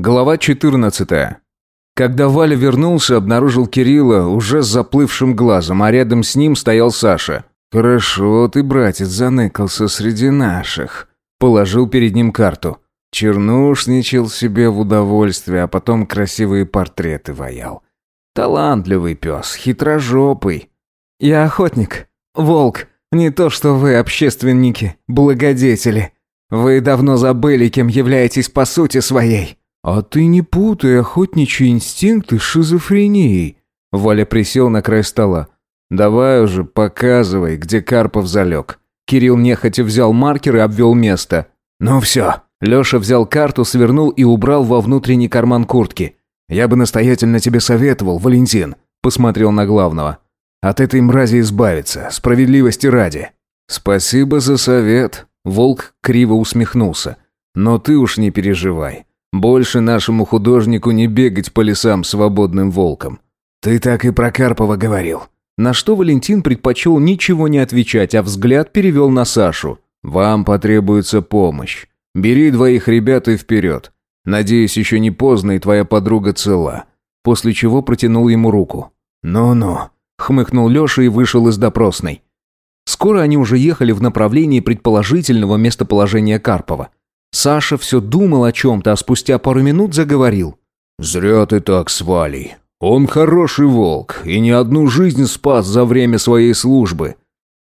Глава 14. Когда Валя вернулся, обнаружил Кирилла уже с заплывшим глазом, а рядом с ним стоял Саша. «Хорошо ты, братец, заныкался среди наших». Положил перед ним карту. Чернушничал себе в удовольствие, а потом красивые портреты ваял. Талантливый пес, хитрожопый. «Я охотник, волк, не то что вы, общественники, благодетели. Вы давно забыли, кем являетесь по сути своей». «А ты не путай охотничьи инстинкты с шизофренией». Валя присел на край стола. «Давай уже, показывай, где Карпов залег». Кирилл нехотя взял маркер и обвел место. «Ну все». Леша взял карту, свернул и убрал во внутренний карман куртки. «Я бы настоятельно тебе советовал, Валентин», — посмотрел на главного. «От этой мрази избавиться, справедливости ради». «Спасибо за совет», — Волк криво усмехнулся. «Но ты уж не переживай. Больше нашему художнику не бегать по лесам свободным волком. Ты так и про Карпова говорил. На что Валентин предпочел ничего не отвечать, а взгляд перевел на Сашу. Вам потребуется помощь. Бери двоих ребят и вперед. Надеюсь, еще не поздно и твоя подруга цела. После чего протянул ему руку. Ну-ну, хмыкнул Леша и вышел из допросной. Скоро они уже ехали в направлении предположительного местоположения Карпова. Саша все думал о чем-то, а спустя пару минут заговорил. «Зря ты так с Валей. Он хороший волк и не одну жизнь спас за время своей службы.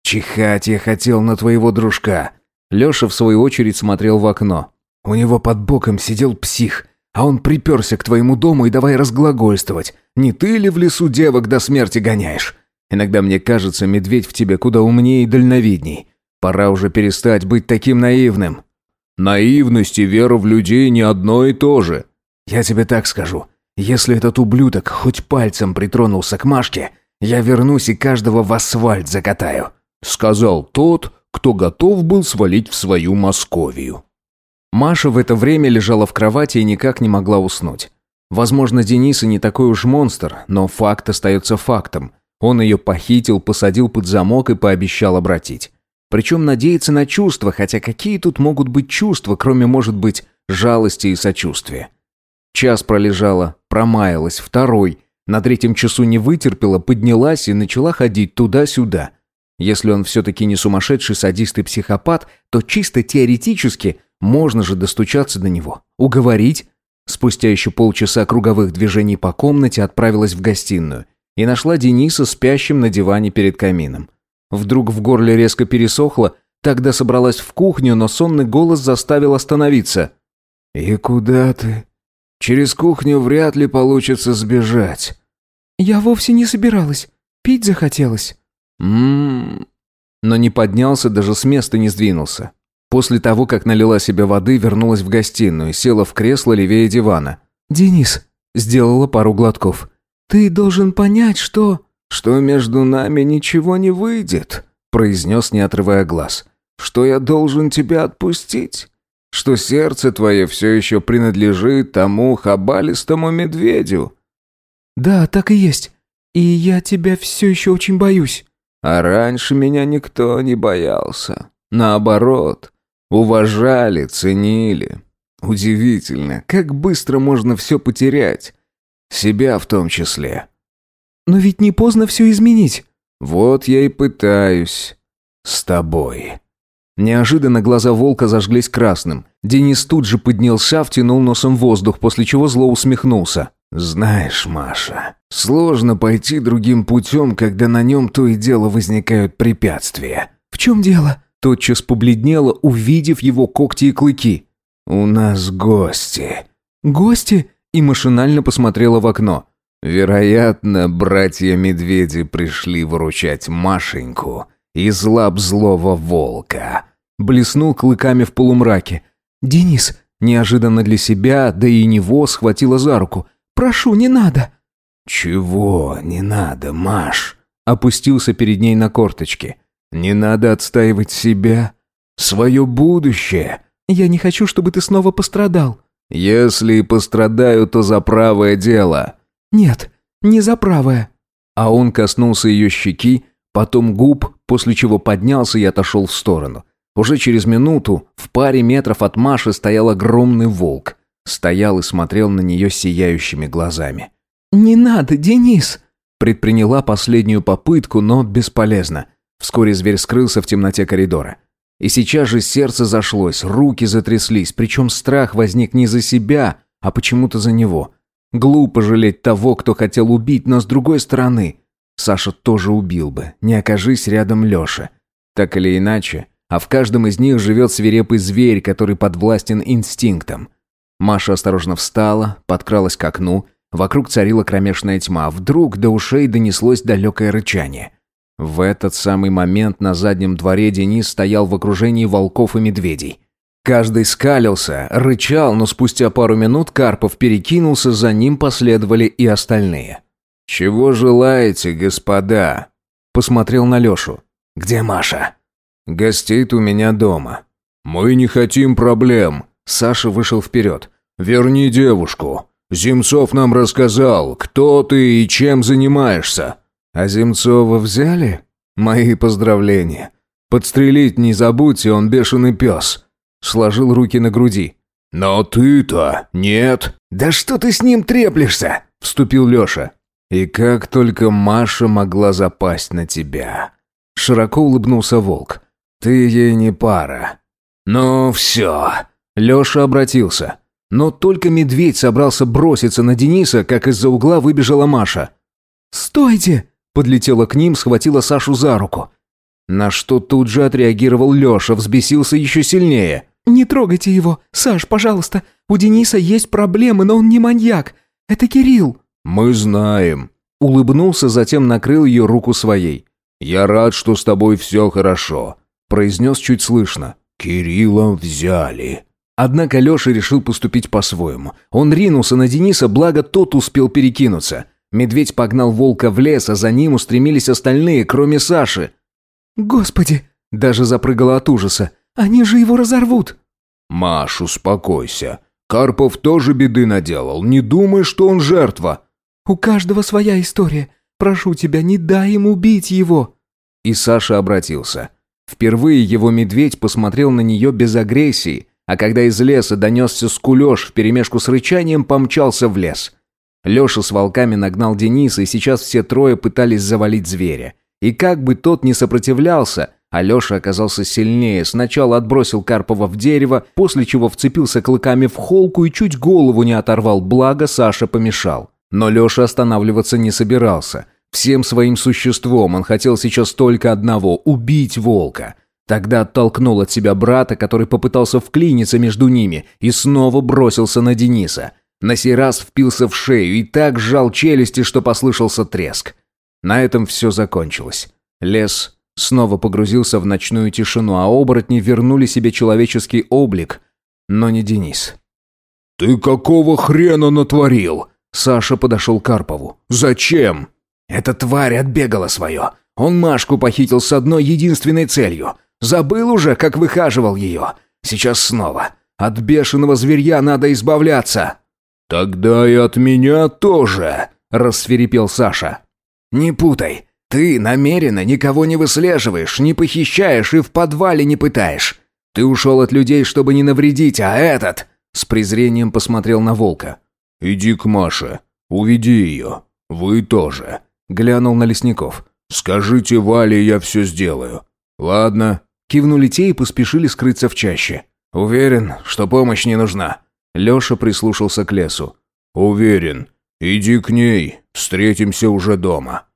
Чихать я хотел на твоего дружка». Леша, в свою очередь, смотрел в окно. «У него под боком сидел псих, а он приперся к твоему дому и давай разглагольствовать. Не ты ли в лесу девок до смерти гоняешь? Иногда мне кажется, медведь в тебе куда умнее и дальновидней. Пора уже перестать быть таким наивным». Наивность и вера в людей не одно и то же. Я тебе так скажу. Если этот ублюдок хоть пальцем притронулся к Машке, я вернусь и каждого в асфальт закатаю», — сказал тот, кто готов был свалить в свою Московию. Маша в это время лежала в кровати и никак не могла уснуть. Возможно, Денис и не такой уж монстр, но факт остается фактом. Он ее похитил, посадил под замок и пообещал обратить. Причем надеяться на чувства, хотя какие тут могут быть чувства, кроме, может быть, жалости и сочувствия. Час пролежала, промаялась, второй. На третьем часу не вытерпела, поднялась и начала ходить туда-сюда. Если он все-таки не сумасшедший садист и психопат, то чисто теоретически можно же достучаться до него, уговорить. Спустя еще полчаса круговых движений по комнате отправилась в гостиную и нашла Дениса спящим на диване перед камином. Вдруг в горле резко пересохло, тогда собралась в кухню, но сонный голос заставил остановиться. «И куда ты? Через кухню вряд ли получится сбежать». «Я вовсе не собиралась. Пить захотелось». «М-м-м...» Но не поднялся, даже с места не сдвинулся. После того, как налила себе воды, вернулась в гостиную, села в кресло левее дивана. «Денис», — сделала пару глотков, — «ты должен понять, что...» что между нами ничего не выйдет», — произнес, не отрывая глаз. «Что я должен тебя отпустить? Что сердце твое все еще принадлежит тому хабалистому медведю?» «Да, так и есть. И я тебя все еще очень боюсь». «А раньше меня никто не боялся. Наоборот, уважали, ценили. Удивительно, как быстро можно все потерять. Себя в том числе». Но ведь не поздно все изменить. Вот я и пытаюсь. С тобой. Неожиданно глаза волка зажглись красным. Денис тут же поднялся, втянул носом воздух, после чего зло усмехнулся. «Знаешь, Маша, сложно пойти другим путем, когда на нем то и дело возникают препятствия». «В чем дело?» Тотчас побледнела, увидев его когти и клыки. «У нас гости». «Гости?» И машинально посмотрела в окно. Вероятно, братья-медведи пришли выручать Машеньку из лап злого волка. Блеснул клыками в полумраке. «Денис!» Неожиданно для себя, да и него, схватила за руку. «Прошу, не надо!» «Чего не надо, Маш?» Опустился перед ней на корточки. «Не надо отстаивать себя, свое будущее». «Я не хочу, чтобы ты снова пострадал». «Если и пострадаю, то за правое дело». «Нет, не за правое». А он коснулся ее щеки, потом губ, после чего поднялся и отошел в сторону. Уже через минуту в паре метров от Маши стоял огромный волк. стоял и смотрел на нее сияющими глазами. «Не надо, Денис!» Предприняла последнюю попытку, но бесполезно. Вскоре зверь скрылся в темноте коридора. И сейчас же сердце зашлось, руки затряслись, причем страх возник не за себя, а почему-то за него. Глупо жалеть того, кто хотел убить, но с другой стороны, Саша тоже убил бы, не окажись рядом Леша. Так или иначе, а в каждом из них живет свирепый зверь, который подвластен инстинктам. Маша осторожно встала, подкралась к окну, вокруг царила кромешная тьма, вдруг до ушей донеслось далекое рычание. В этот самый момент на заднем дворе Денис стоял в окружении волков и медведей. Каждый скалился, рычал, но спустя пару минут Карпов перекинулся, за ним последовали и остальные. «Чего желаете, господа?» Посмотрел на Лешу. «Где Маша?» «Гостит у меня дома». «Мы не хотим проблем». Саша вышел вперед. «Верни девушку. Земцов нам рассказал, кто ты и чем занимаешься». «А Земцова взяли?» «Мои поздравления. Подстрелить не забудьте, он бешеный пес». Сложил руки на груди. «Но ты-то нет». «Да что ты с ним треплешься?» Вступил Леша. «И как только Маша могла запасть на тебя?» Широко улыбнулся волк. «Ты ей не пара». «Ну все». Леша обратился. Но только медведь собрался броситься на Дениса, как из-за угла выбежала Маша. «Стойте!» Подлетела к ним, схватила Сашу за руку. На что тут же отреагировал Леша, взбесился еще сильнее. «Не трогайте его! Саш, пожалуйста! У Дениса есть проблемы, но он не маньяк! Это Кирилл!» «Мы знаем!» Улыбнулся, затем накрыл ее руку своей. «Я рад, что с тобой все хорошо», произнес чуть слышно. «Кирилла взяли». Однако Леша решил поступить по-своему. Он ринулся на Дениса, благо тот успел перекинуться. Медведь погнал волка в лес, а за ним устремились остальные, кроме Саши. «Господи!» Даже запрыгала от ужаса. «Они же его разорвут!» «Маш, успокойся. Карпов тоже беды наделал. Не думай, что он жертва». «У каждого своя история. Прошу тебя, не дай им убить его». И Саша обратился. Впервые его медведь посмотрел на нее без агрессии, а когда из леса донесся скулеж вперемешку с рычанием, помчался в лес. Леша с волками нагнал Дениса, и сейчас все трое пытались завалить зверя. И как бы тот ни сопротивлялся, а Леша оказался сильнее, сначала отбросил Карпова в дерево, после чего вцепился клыками в холку и чуть голову не оторвал, благо Саша помешал. Но Леша останавливаться не собирался. Всем своим существом он хотел сейчас только одного – убить волка. Тогда оттолкнул от себя брата, который попытался вклиниться между ними, и снова бросился на Дениса – на сей раз впился в шею и так сжал челюсти, что послышался треск. На этом все закончилось. Лес снова погрузился в ночную тишину, а оборотни вернули себе человеческий облик, но не Денис. «Ты какого хрена натворил?» Саша подошел к Карпову. «Зачем?» «Эта тварь отбегала свое. Он Машку похитил с одной единственной целью. Забыл уже, как выхаживал ее. Сейчас снова. От бешеного зверья надо избавляться». «Тогда и от меня тоже», – рассверепел Саша. «Не путай. Ты намеренно никого не выслеживаешь, не похищаешь и в подвале не пытаешь. Ты ушел от людей, чтобы не навредить, а этот...» С презрением посмотрел на волка. «Иди к Маше. Уведи ее. Вы тоже». Глянул на лесников. «Скажите Вале, я все сделаю». «Ладно». Кивнули те и поспешили скрыться в чаще. «Уверен, что помощь не нужна». Леша прислушался к лесу. «Уверен. Иди к ней. Встретимся уже дома».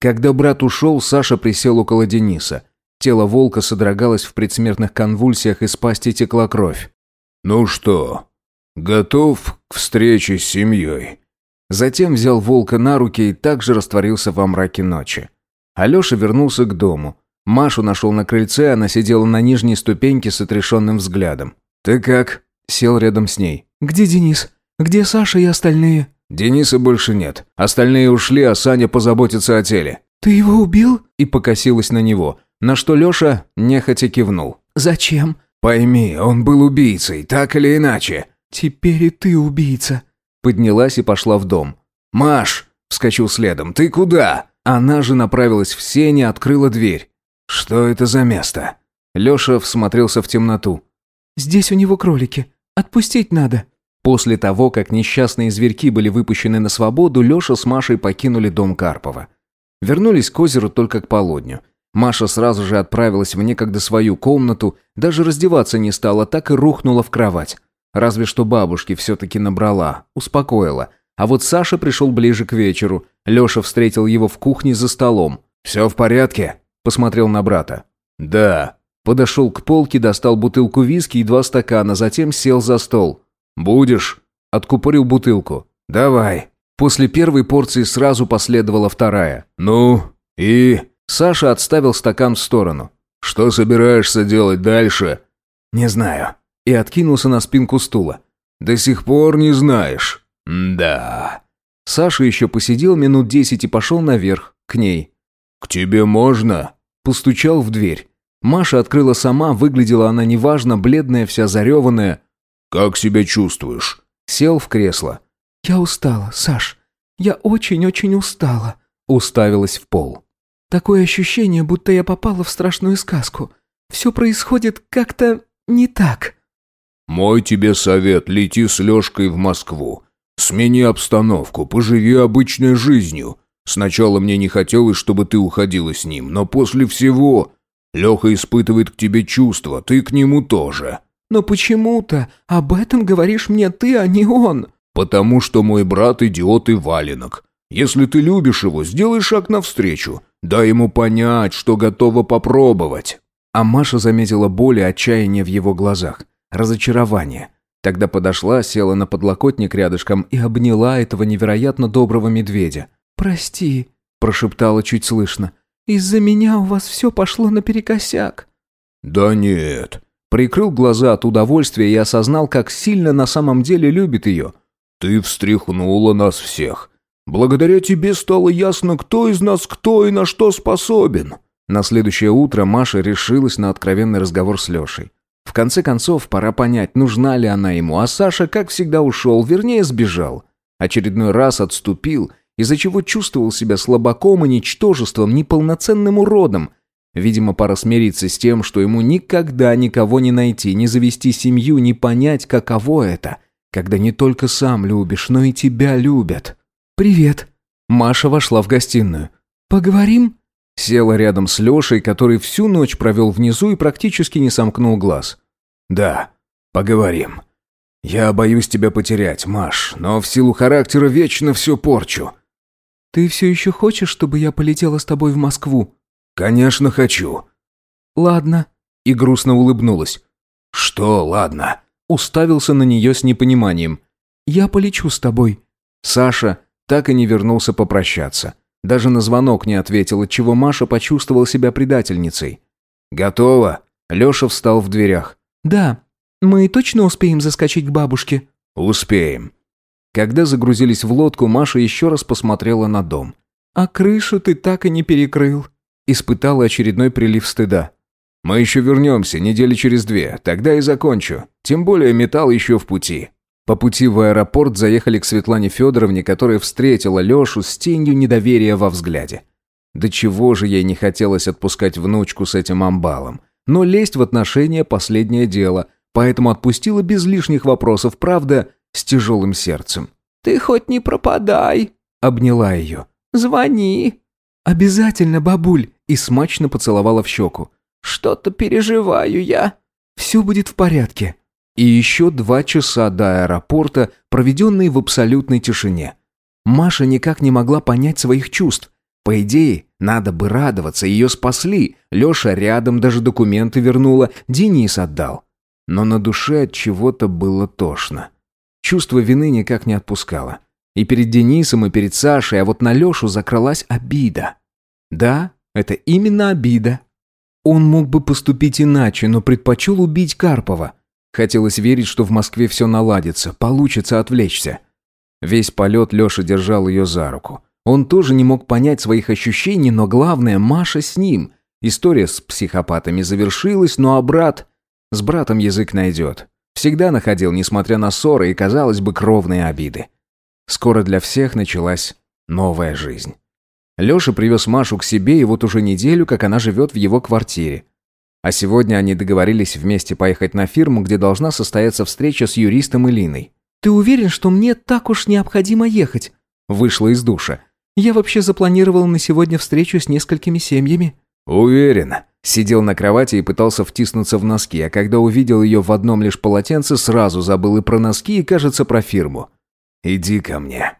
Когда брат ушел, Саша присел около Дениса. Тело волка содрогалось в предсмертных конвульсиях, из пасти текла кровь. «Ну что, готов к встрече с семьей?» Затем взял волка на руки и также растворился во мраке ночи. Алеша вернулся к дому. Машу нашел на крыльце, она сидела на нижней ступеньке с отрешенным взглядом. «Ты как?» Сел рядом с ней. «Где Денис? Где Саша и остальные?» «Дениса больше нет. Остальные ушли, а Саня позаботится о теле». «Ты его убил?» И покосилась на него, на что Леша нехотя кивнул. «Зачем?» «Пойми, он был убийцей, так или иначе». «Теперь и ты убийца». Поднялась и пошла в дом. «Маш!» – вскочил следом. «Ты куда?» Она же направилась в сене, открыла дверь. «Что это за место?» Леша всмотрелся в темноту. «Здесь у него кролики. Отпустить надо». После того, как несчастные зверьки были выпущены на свободу, Леша с Машей покинули дом Карпова. Вернулись к озеру только к полудню. Маша сразу же отправилась в некогда свою комнату, даже раздеваться не стала, так и рухнула в кровать. Разве что бабушки все-таки набрала, успокоила. А вот Саша пришел ближе к вечеру. Леша встретил его в кухне за столом. «Все в порядке?» – посмотрел на брата. «Да». Подошел к полке, достал бутылку виски и два стакана, затем сел за стол. «Будешь?» – откупорил бутылку. «Давай». После первой порции сразу последовала вторая. «Ну, и...» Саша отставил стакан в сторону. «Что собираешься делать дальше?» «Не знаю». И откинулся на спинку стула. «До сих пор не знаешь?» «Да». Саша еще посидел минут десять и пошел наверх, к ней. «К тебе можно?» Постучал в дверь. Маша открыла сама, выглядела она неважно, бледная, вся зареванная. «Как себя чувствуешь?» Сел в кресло. «Я устала, Саш. Я очень-очень устала». Уставилась в пол. Такое ощущение, будто я попала в страшную сказку. Все происходит как-то не так. Мой тебе совет, лети с Лешкой в Москву. Смени обстановку, поживи обычной жизнью. Сначала мне не хотелось, чтобы ты уходила с ним, но после всего... Леха испытывает к тебе чувства, ты к нему тоже. Но почему-то об этом говоришь мне ты, а не он. Потому что мой брат идиот и валенок. Если ты любишь его, сделай шаг навстречу. Дай ему понять, что готова попробовать». А Маша заметила боль и отчаяние в его глазах, разочарование. Тогда подошла, села на подлокотник рядышком и обняла этого невероятно доброго медведя. «Прости», – прошептала чуть слышно. «Из-за меня у вас все пошло наперекосяк». «Да нет». Прикрыл глаза от удовольствия и осознал, как сильно на самом деле любит ее. «Ты встряхнула нас всех. Благодаря тебе стало ясно, кто из нас кто и на что способен». На следующее утро Маша решилась на откровенный разговор с Лешей. В конце концов, пора понять, нужна ли она ему, а Саша, как всегда, ушел, вернее, сбежал. Очередной раз отступил, из-за чего чувствовал себя слабаком и ничтожеством, неполноценным уродом. Видимо, пора смириться с тем, что ему никогда никого не найти, не завести семью, не понять, каково это, когда не только сам любишь, но и тебя любят. «Привет». Маша вошла в гостиную. «Поговорим?» Села рядом с Лешей, который всю ночь провел внизу и практически не сомкнул глаз. «Да, поговорим. Я боюсь тебя потерять, Маш, но в силу характера вечно все порчу». «Ты все еще хочешь, чтобы я полетела с тобой в Москву?» «Конечно хочу». «Ладно». И грустно улыбнулась. «Что ладно?» Уставился на нее с непониманием. «Я полечу с тобой». Саша так и не вернулся попрощаться. Даже на звонок не ответил, отчего Маша почувствовала себя предательницей. «Готово?» Леша встал в дверях. «Да. Мы точно успеем заскочить к бабушке?» «Успеем». Когда загрузились в лодку, Маша еще раз посмотрела на дом. «А крышу ты так и не перекрыл». Испытала очередной прилив стыда. «Мы еще вернемся недели через две, тогда и закончу. Тем более металл еще в пути». По пути в аэропорт заехали к Светлане Федоровне, которая встретила Лешу с тенью недоверия во взгляде. До чего же ей не хотелось отпускать внучку с этим амбалом. Но лезть в отношения – последнее дело, поэтому отпустила без лишних вопросов, правда, с тяжелым сердцем. «Ты хоть не пропадай», – обняла ее. «Звони». «Обязательно, бабуль», – и смачно поцеловала в щеку. «Что-то переживаю я». «Все будет в порядке», и еще два часа до аэропорта, проведенные в абсолютной тишине. Маша никак не могла понять своих чувств. По идее, надо бы радоваться, ее спасли. Леша рядом даже документы вернула, Денис отдал. Но на душе от чего-то было тошно. Чувство вины никак не отпускало. И перед Денисом, и перед Сашей, а вот на Лешу закралась обида. Да, это именно обида. Он мог бы поступить иначе, но предпочел убить Карпова. Хотелось верить, что в Москве все наладится, получится отвлечься. Весь полет Леша держал ее за руку. Он тоже не мог понять своих ощущений, но главное, Маша с ним. История с психопатами завершилась, ну а брат... С братом язык найдет. Всегда находил, несмотря на ссоры и, казалось бы, кровные обиды. Скоро для всех началась новая жизнь. Леша привез Машу к себе, и вот уже неделю, как она живет в его квартире. А сегодня они договорились вместе поехать на фирму, где должна состояться встреча с юристом Илиной. ты уверен, что мне так уж необходимо ехать?» Вышла из душа. «Я вообще запланировал на сегодня встречу с несколькими семьями». «Уверен». Сидел на кровати и пытался втиснуться в носки, а когда увидел ее в одном лишь полотенце, сразу забыл и про носки, и, кажется, про фирму. «Иди ко мне».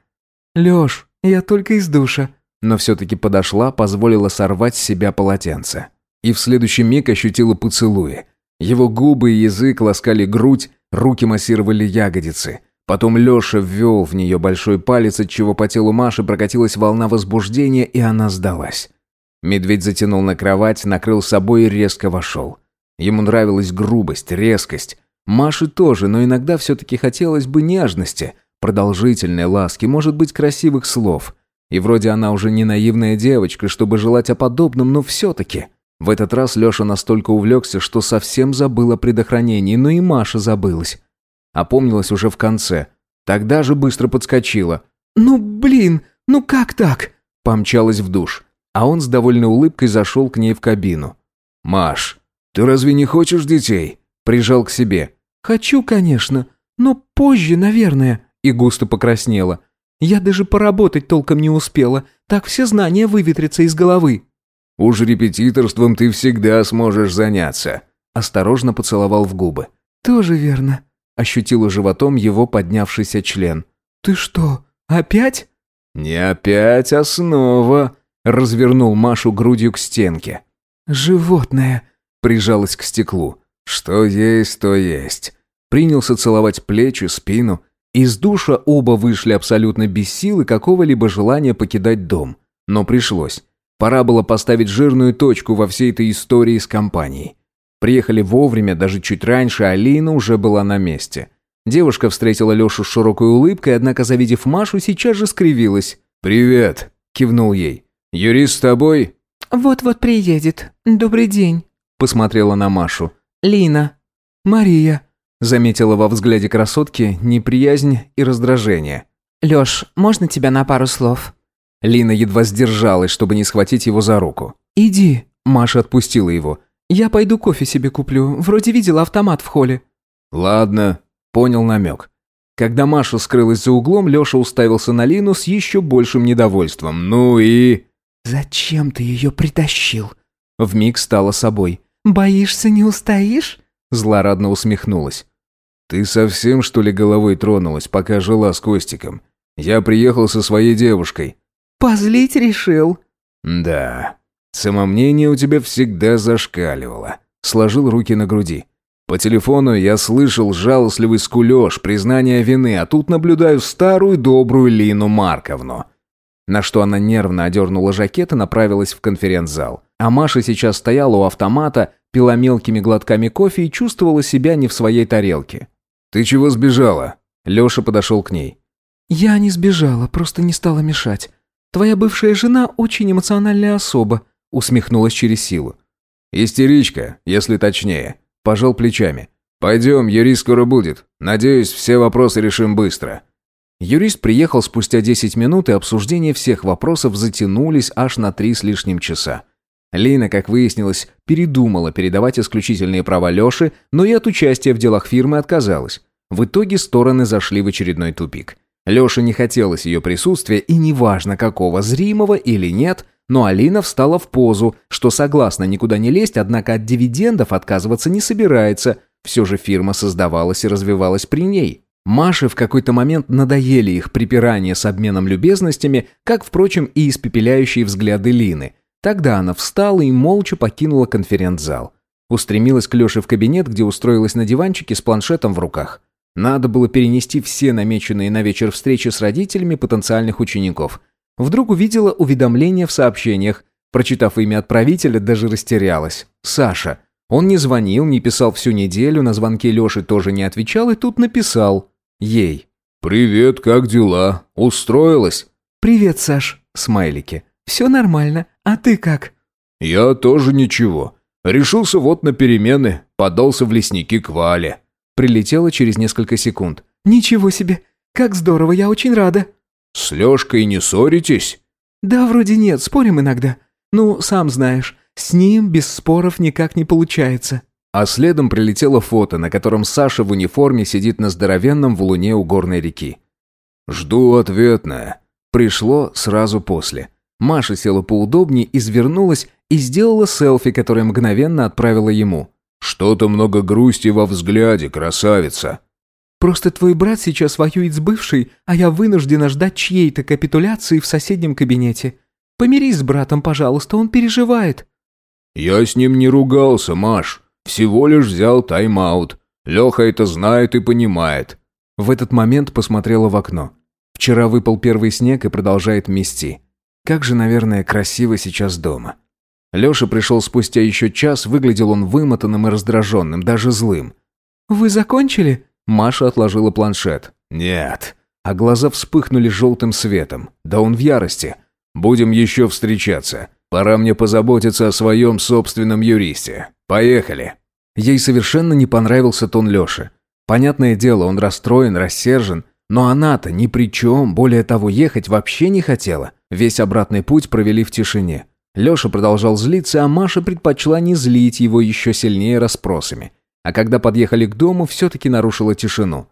«Лёш, я только из душа». Но все-таки подошла, позволила сорвать с себя полотенце. И в следующий миг ощутила поцелуи. Его губы и язык ласкали грудь, руки массировали ягодицы. Потом Леша ввел в нее большой палец, от чего по телу Маши прокатилась волна возбуждения, и она сдалась. Медведь затянул на кровать, накрыл собой и резко вошел. Ему нравилась грубость, резкость. Маше тоже, но иногда все-таки хотелось бы нежности, продолжительной ласки, может быть, красивых слов. И вроде она уже не наивная девочка, чтобы желать о подобном, но все-таки. В этот раз Леша настолько увлекся, что совсем забыл о предохранении, но и Маша забылась. Опомнилась уже в конце. Тогда же быстро подскочила. «Ну, блин, ну как так?» Помчалась в душ. А он с довольной улыбкой зашел к ней в кабину. «Маш, ты разве не хочешь детей?» Прижал к себе. «Хочу, конечно, но позже, наверное». И густо покраснела. «Я даже поработать толком не успела. Так все знания выветрятся из головы». «Уж репетиторством ты всегда сможешь заняться». Осторожно поцеловал в губы. «Тоже верно», — ощутила животом его поднявшийся член. «Ты что, опять?» «Не опять, а снова», — развернул Машу грудью к стенке. «Животное», — прижалась к стеклу. «Что есть, то есть». Принялся целовать плечи, спину. Из душа оба вышли абсолютно без сил и какого-либо желания покидать дом. Но пришлось. Пора было поставить жирную точку во всей этой истории с компанией. Приехали вовремя, даже чуть раньше, Алина уже была на месте. Девушка встретила Лешу с широкой улыбкой, однако, завидев Машу, сейчас же скривилась. «Привет», — кивнул ей. «Юрист с тобой?» «Вот-вот приедет. Добрый день», — посмотрела на Машу. «Лина». «Мария», — заметила во взгляде красотки неприязнь и раздражение. «Лёш, можно тебя на пару слов?» Лина едва сдержалась, чтобы не схватить его за руку. «Иди», – Маша отпустила его. «Я пойду кофе себе куплю. Вроде видела автомат в холле». «Ладно», – понял намек. Когда Маша скрылась за углом, Леша уставился на Лину с еще большим недовольством. «Ну и...» «Зачем ты ее притащил?» Вмиг стала собой. «Боишься, не устоишь?» Злорадно усмехнулась. «Ты совсем, что ли, головой тронулась, пока жила с Костиком? Я приехал со своей девушкой. Позлить решил?» «Да. Самомнение у тебя всегда зашкаливало». Сложил руки на груди. По телефону я слышал жалостливый скулёж, признание вины, а тут наблюдаю старую добрую Лину Марковну. На что она нервно одернула жакет и направилась в конференц-зал. А Маша сейчас стояла у автомата, пила мелкими глотками кофе и чувствовала себя не в своей тарелке. «Ты чего сбежала?» Лёша подошел к ней. «Я не сбежала, просто не стала мешать. Твоя бывшая жена очень эмоциональная особа», усмехнулась через силу. «Истеричка, если точнее», пожал плечами. «Пойдем, юрист скоро будет. Надеюсь, все вопросы решим быстро». Юрист приехал спустя 10 минут, и обсуждение всех вопросов затянулись аж на три с лишним часа. Лина, как выяснилось, передумала передавать исключительные права Лёше, но и от участия в делах фирмы отказалась. В итоге стороны зашли в очередной тупик. Лёше не хотелось ее присутствия, и неважно какого, зримого или нет, но Алина встала в позу, что согласна никуда не лезть, однако от дивидендов отказываться не собирается. Все же фирма создавалась и развивалась при ней. Маше в какой-то момент надоели их припирания с обменом любезностями, как, впрочем, и испепеляющие взгляды Лины. Тогда она встала и молча покинула конференц-зал. Устремилась к Лёше в кабинет, где устроилась на диванчике с планшетом в руках. Надо было перенести все намеченные на вечер встречи с родителями потенциальных учеников. Вдруг увидела уведомление в сообщениях. Прочитав имя отправителя, даже растерялась. Саша. Он не звонил, не писал всю неделю, на звонки Лёши тоже не отвечал и тут написал. Ей. «Привет, как дела? Устроилась?» «Привет, Саш». Смайлики. «Все нормально. А ты как?» «Я тоже ничего. Решился вот на перемены. Подался в лесники к Вале». Прилетела через несколько секунд. «Ничего себе! Как здорово, я очень рада!» «С Лёшкой не ссоритесь?» «Да, вроде нет, спорим иногда. Ну, сам знаешь, с ним без споров никак не получается». А следом прилетело фото, на котором Саша в униформе сидит на здоровенном валуне у горной реки. «Жду ответное». Пришло сразу после. Маша села поудобнее, извернулась и сделала селфи, которое мгновенно отправила ему. «Что-то много грусти во взгляде, красавица». «Просто твой брат сейчас воюет с бывшей, а я вынуждена ждать чьей-то капитуляции в соседнем кабинете. Помирись с братом, пожалуйста, он переживает». «Я с ним не ругался, Маш. Всего лишь взял тайм-аут. Леха это знает и понимает». В этот момент посмотрела в окно. Вчера выпал первый снег и продолжает мести. Как же, наверное, красиво сейчас дома. Леша пришел спустя еще час, выглядел он вымотанным и раздраженным, даже злым. «Вы закончили?» Маша отложила планшет. «Нет». А глаза вспыхнули желтым светом. Да он в ярости. «Будем еще встречаться. Пора мне позаботиться о своем собственном юристе. Поехали». Ей совершенно не понравился тон Леши. Понятное дело, он расстроен, рассержен, но она-то ни при чем, более того, ехать вообще не хотела. Весь обратный путь провели в тишине. Леша продолжал злиться, а Маша предпочла не злить его еще сильнее расспросами. А когда подъехали к дому, все-таки нарушила тишину.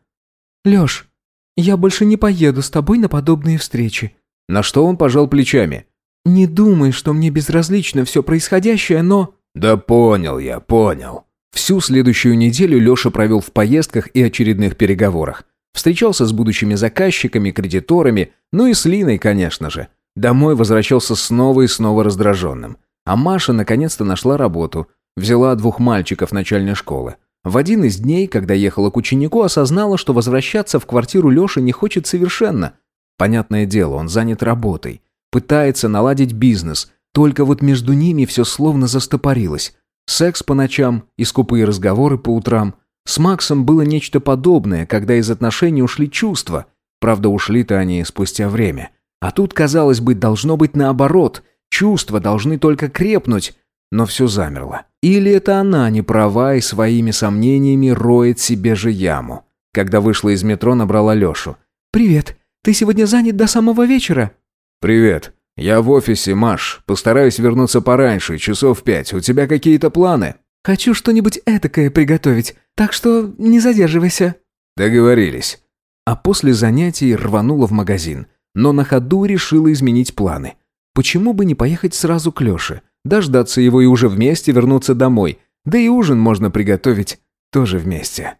«Леш, я больше не поеду с тобой на подобные встречи». На что он пожал плечами. «Не думай, что мне безразлично все происходящее, но...» «Да понял я, понял». Всю следующую неделю Леша провел в поездках и очередных переговорах. Встречался с будущими заказчиками, кредиторами, ну и с Линой, конечно же. Домой возвращался снова и снова раздраженным. А Маша наконец-то нашла работу. Взяла двух мальчиков начальной школы. В один из дней, когда ехала к ученику, осознала, что возвращаться в квартиру Леши не хочет совершенно. Понятное дело, он занят работой. Пытается наладить бизнес. Только вот между ними все словно застопорилось. Секс по ночам и скупые разговоры по утрам. С Максом было нечто подобное, когда из отношений ушли чувства. Правда, ушли-то они спустя время. А тут, казалось бы, должно быть наоборот. Чувства должны только крепнуть. Но все замерло. Или это она не права и своими сомнениями роет себе же яму. Когда вышла из метро, набрала Лешу. «Привет. Ты сегодня занят до самого вечера?» «Привет. Я в офисе, Маш. Постараюсь вернуться пораньше, часов пять. У тебя какие-то планы?» «Хочу что-нибудь этакое приготовить, так что не задерживайся». «Договорились». А после занятий рванула в магазин но на ходу решила изменить планы. Почему бы не поехать сразу к Лёше, дождаться его и уже вместе вернуться домой, да и ужин можно приготовить тоже вместе.